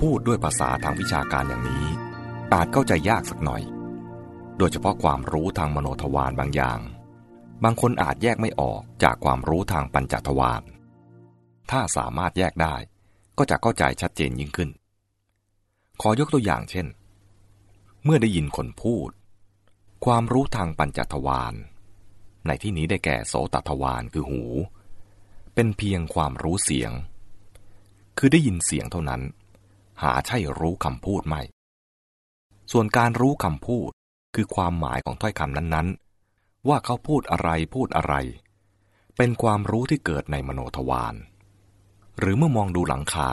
พูดด้วยภาษาทางวิชาการอย่างนี้ อาจเข้าใจยากสักหน่อย โดยเฉพาะความรู้ทางมโนทวารบางอย่าง บางคนอาจแยกไม่ออกจากความรู้ทางปัญจทวาร ถ้าสามารถแยกได้ ก็จะเข้าใจชัดเจนยิ่งขึ้น ขอยกตัวอย่างเช่น เมื่อได้ยินคนพูด ความรู้ทางปัญจทวารในที่นี้ได้แก่โสตทวารคือหู เป็นเพียงความรู้เสียง คือได้ยินเสียงเท่านั้น หาใช่รู้คำพูดไม่ ส่วนการรู้คำพูดคือความหมายของถ้อยคำนั้นๆ ว่าเขาพูดอะไรพูดอะไร เป็นความรู้ที่เกิดในมโนทวาร หรือเมื่อมองดูหลังคา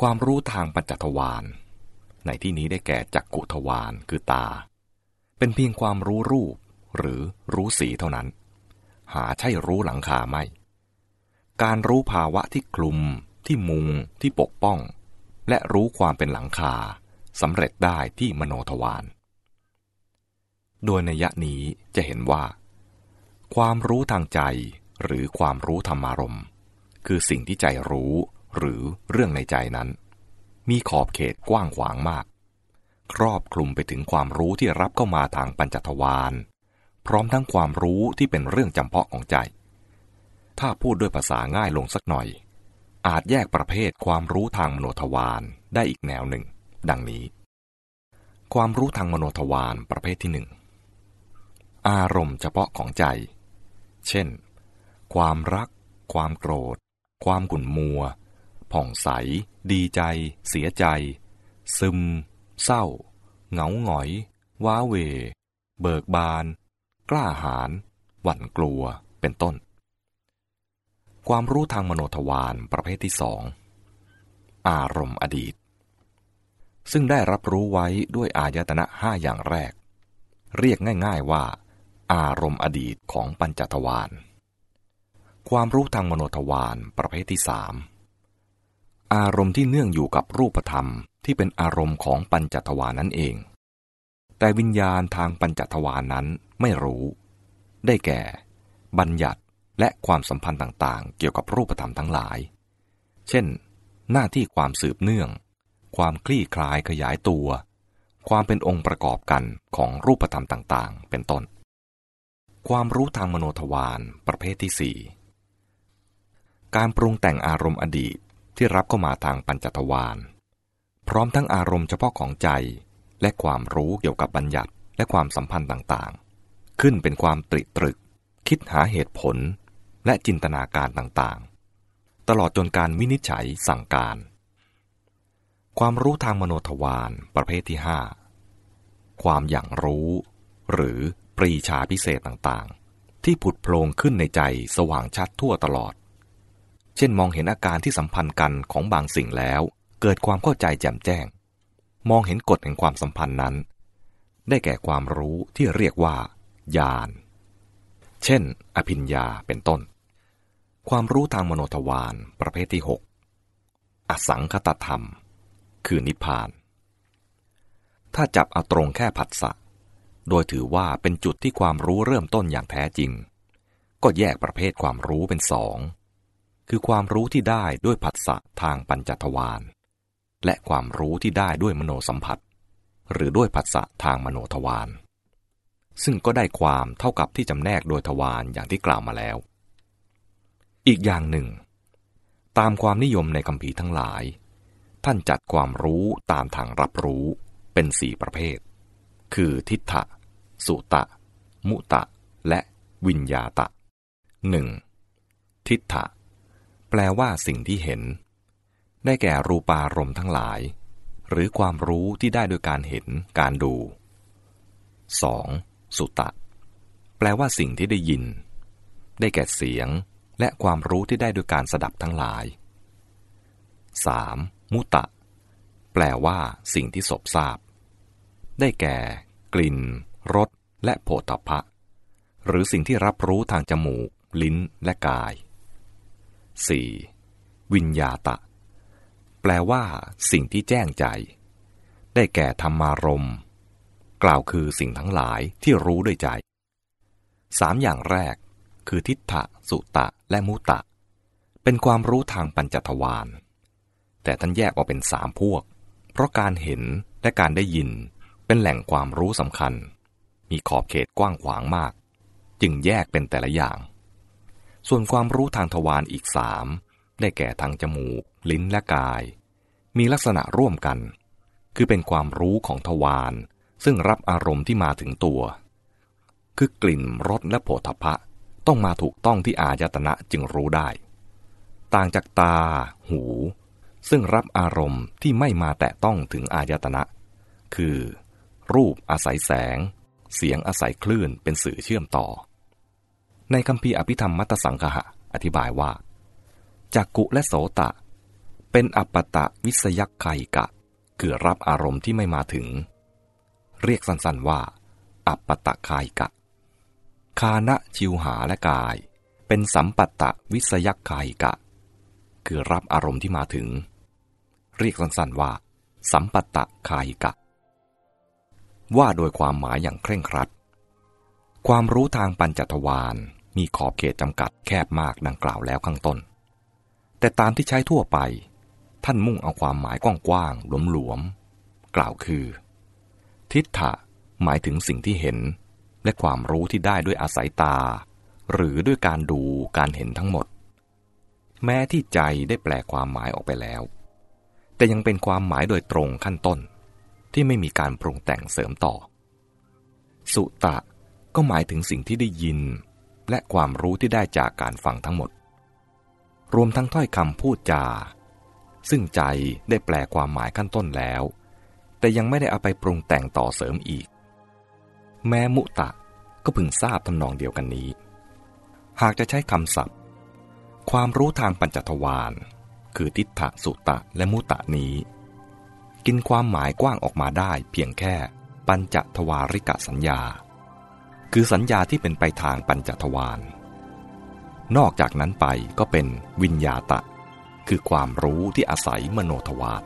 ความรู้ทางปัญจทวาร ในที่นี้ได้แก่จักกุทวารคือตา เป็นเพียงความรู้รูปหรือรู้สีเท่านั้น หาใช่รู้หลังคาไม่ การรู้ภาวะที่คลุม ที่มุง ที่ปกป้อง และรู้ความเป็นหลังคาสำเร็จได้ที่มโนทวาร โดยในยะนี้จะเห็นว่า ความรู้ทางใจหรือความรู้ธรรมารมณ์ คือสิ่งที่ใจรู้หรือเรื่องในใจนั้น มีขอบเขตกว้างขวางมาก ครอบคลุมไปถึงความรู้ที่รับเข้ามาทางปัญจทวาร พร้อมทั้งความรู้ที่เป็นเรื่องจำเพาะของใจ ถ้าพูดด้วยภาษาง่ายลงสักหน่อย อาจแยกประเภทความรู้ทางมโนทวารได้อีกแนวหนึ่ง ดังนี้ ความรู้ทางมโนทวารประเภทที่หนึ่งอารมณ์เฉพาะของใจ เช่น ความรัก ความโกรธ ความกุ่นมัว ผ่องใส ดีใจ เสียใจ ซึม เศร้า เหงาหงอย ว้าเว เบิกบาน กล้าหาญ หวั่นกลัว เป็นต้น ความรู้ทางมโนทวารประเภทที่สอง อารมณ์อดีต ซึ่งได้รับรู้ไว้ด้วยอายตนะห้าอย่างแรก เรียกง่าย ๆว่า อารมณ์อดีตของปัญจทวาร ความรู้ทางมโนทวารประเภทที่สาม อารมณ์ที่เนื่องอยู่กับรูปธรรมที่เป็นอารมณ์ของปัญจทวารนั่นเอง แต่วิญญาณทางปัญจทวารนั้นไม่รู้ ได้แก่ บัญญัติ และความสัมพันธ์ต่างๆ เกี่ยวกับรูปธรรมทั้งหลาย เช่น หน้าที่ความสืบเนื่อง ความคลี่คลายขยายตัว ความเป็นองค์ประกอบกันของรูปธรรมต่างๆ เป็นต้น ความรู้ทางมโนทวารประเภทที่สี่การปรุงแต่งอารมณ์อดีตที่รับเข้ามาทางปัญจทวารพร้อมทั้งอารมณ์เฉพาะของใจ และความรู้เกี่ยวกับบัญญัติและความสัมพันธ์ต่างๆ ขึ้นเป็นความตริตรึก คิดหาเหตุผล และจินตนาการต่างๆ ตลอดจนการวินิจฉัยสั่งการ ความรู้ทางมโนทวารประเภทที่ห้าความอย่างรู้ หรือปรีชาพิเศษต่างๆ ที่ผุดโผล่ขึ้นในใจสว่างชัดทั่วตลอด เช่นมองเห็นอาการที่สัมพันธ์กันของบางสิ่งแล้ว เกิดความเข้าใจแจ่มแจ้ง มองเห็นกฎแห่งความสัมพันธ์นั้น ได้แก่ความรู้ที่เรียกว่าญาณเช่น อภิญญาเป็นต้น ความรู้ทางมโนทวารประเภทที่ 6 อสังคตธรรม คือนิพพาน ถ้าจับเอาตรงแค่ผัสสะ โดยถือว่าเป็นจุดที่ความรู้เริ่มต้นอย่างแท้จริง ก็แยกประเภทความรู้เป็นสอง คือความรู้ที่ได้ด้วยผัสสะทางปัญจทวาร และความรู้ที่ได้ด้วยมโนสัมผัส หรือด้วยผัสสะทางมโนทวาร ซึ่งก็ได้ความเท่ากับที่จำแนกโดยทวารอย่างที่กล่าวมาแล้ว อีกอย่างหนึ่ง ตามความนิยมในคำพีทั้งหลาย ท่านจัดความรู้ตามทางรับรู้เป็นสี่ประเภท คือทิฏฐะสุตะ มุตะ และวิญญาตะหนึ่งทิฏฐะแปลว่าสิ่งที่เห็น ได้แก่รูปารมณ์ทั้งหลาย หรือความรู้ที่ได้โดยการเห็นการดู 2. สุตะ แปลว่าสิ่งที่ได้ยิน ได้แก่เสียง และความรู้ที่ได้โดยการสดับทั้งหลาย 3. มุตะ แปลว่าสิ่งที่ศพทราบ ได้แก่ กลิ่น รส และโผฏฐะหรือสิ่งที่รับรู้ทางจมูก ลิ้น และกาย 4. วิญญาตะ แปลว่า สิ่งที่แจ้งใจ ได้แก่ธรรมารมกล่าวคือสิ่งทั้งหลายที่รู้ด้วยใจสามอย่างแรก คือทิฏฐะสุตะ และมุตะ เป็นความรู้ทางปัญจทวารแต่ท่านแยกออกเป็นสามพวก เพราะการเห็นและการได้ยินเป็นแหล่งความรู้สำคัญ มีขอบเขตกว้างขวางมาก จึงแยกเป็นแต่ละอย่าง ส่วนความรู้ทางทวารอีกสามได้แก่ทางจมูก ลิ้นและกาย มีลักษณะร่วมกัน คือเป็นความรู้ของทวารซึ่งรับอารมณ์ที่มาถึงตัว คือกลิ่นรสและโผฏฐะ ต้องมาถูกต้องที่อายตนะจึงรู้ได้ ต่างจากตา หู ซึ่งรับอารมณ์ที่ไม่มาแตะต้องถึงอายตนะ คือ รูปอาศัยแสง เสียงอาศัยคลื่นเป็นสื่อเชื่อมต่อ ในคำพีอภิธรรมมัตสังคหะอธิบายว่าจักกุและโสตะ เป็นอัปปตะวิสยักไคกะ คือรับอารมณ์ที่ไม่มาถึง เรียกสั้นๆว่า อัปปตะคายกะ คานะชิวหาและกาย เป็นสัมปัตตะวิสยักไคกะ คือรับอารมณ์ที่มาถึง เรียกสั้นๆว่า สัมปัตตะคายกะ ว่าโดยความหมายอย่างเคร่งครัด ความรู้ทางปัญจทวารมีขอบเขตจำกัดแคบมากดังกล่าวแล้วข้างต้น แต่ตามที่ใช้ทั่วไป ท่านมุ่งเอาความหมายกว้างๆหลวมๆกล่าวคือ ทิฏฐะหมายถึงสิ่งที่เห็น และความรู้ที่ได้ด้วยอาศัยตา หรือด้วยการดูการเห็นทั้งหมด แม้ที่ใจได้แปลความหมายออกไปแล้ว แต่ยังเป็นความหมายโดยตรงขั้นต้น ที่ไม่มีการปรุงแต่งเสริมต่อ สุตะก็หมายถึงสิ่งที่ได้ยิน และความรู้ที่ได้จากการฟังทั้งหมด รวมทั้งถ้อยคำพูดจา ซึ่งใจได้แปลความหมายขั้นต้นแล้ว แต่ยังไม่ได้เอาไปปรุงแต่งต่อเสริมอีก แม้มุตะก็พึงทราบทำนองเดียวกันนี้ หากจะใช้คำศัพท์ ความรู้ทางปัญจทวารคือทิฏฐสุตะและมุตะนี้ กินความหมายกว้างออกมาได้เพียงแค่ปัญจทวาริกะสัญญา คือสัญญาที่เป็นไปทางปัญจทวารนอกจากนั้นไปก็เป็นวิญญาตะ คือความรู้ที่อาศัยมโนทวาร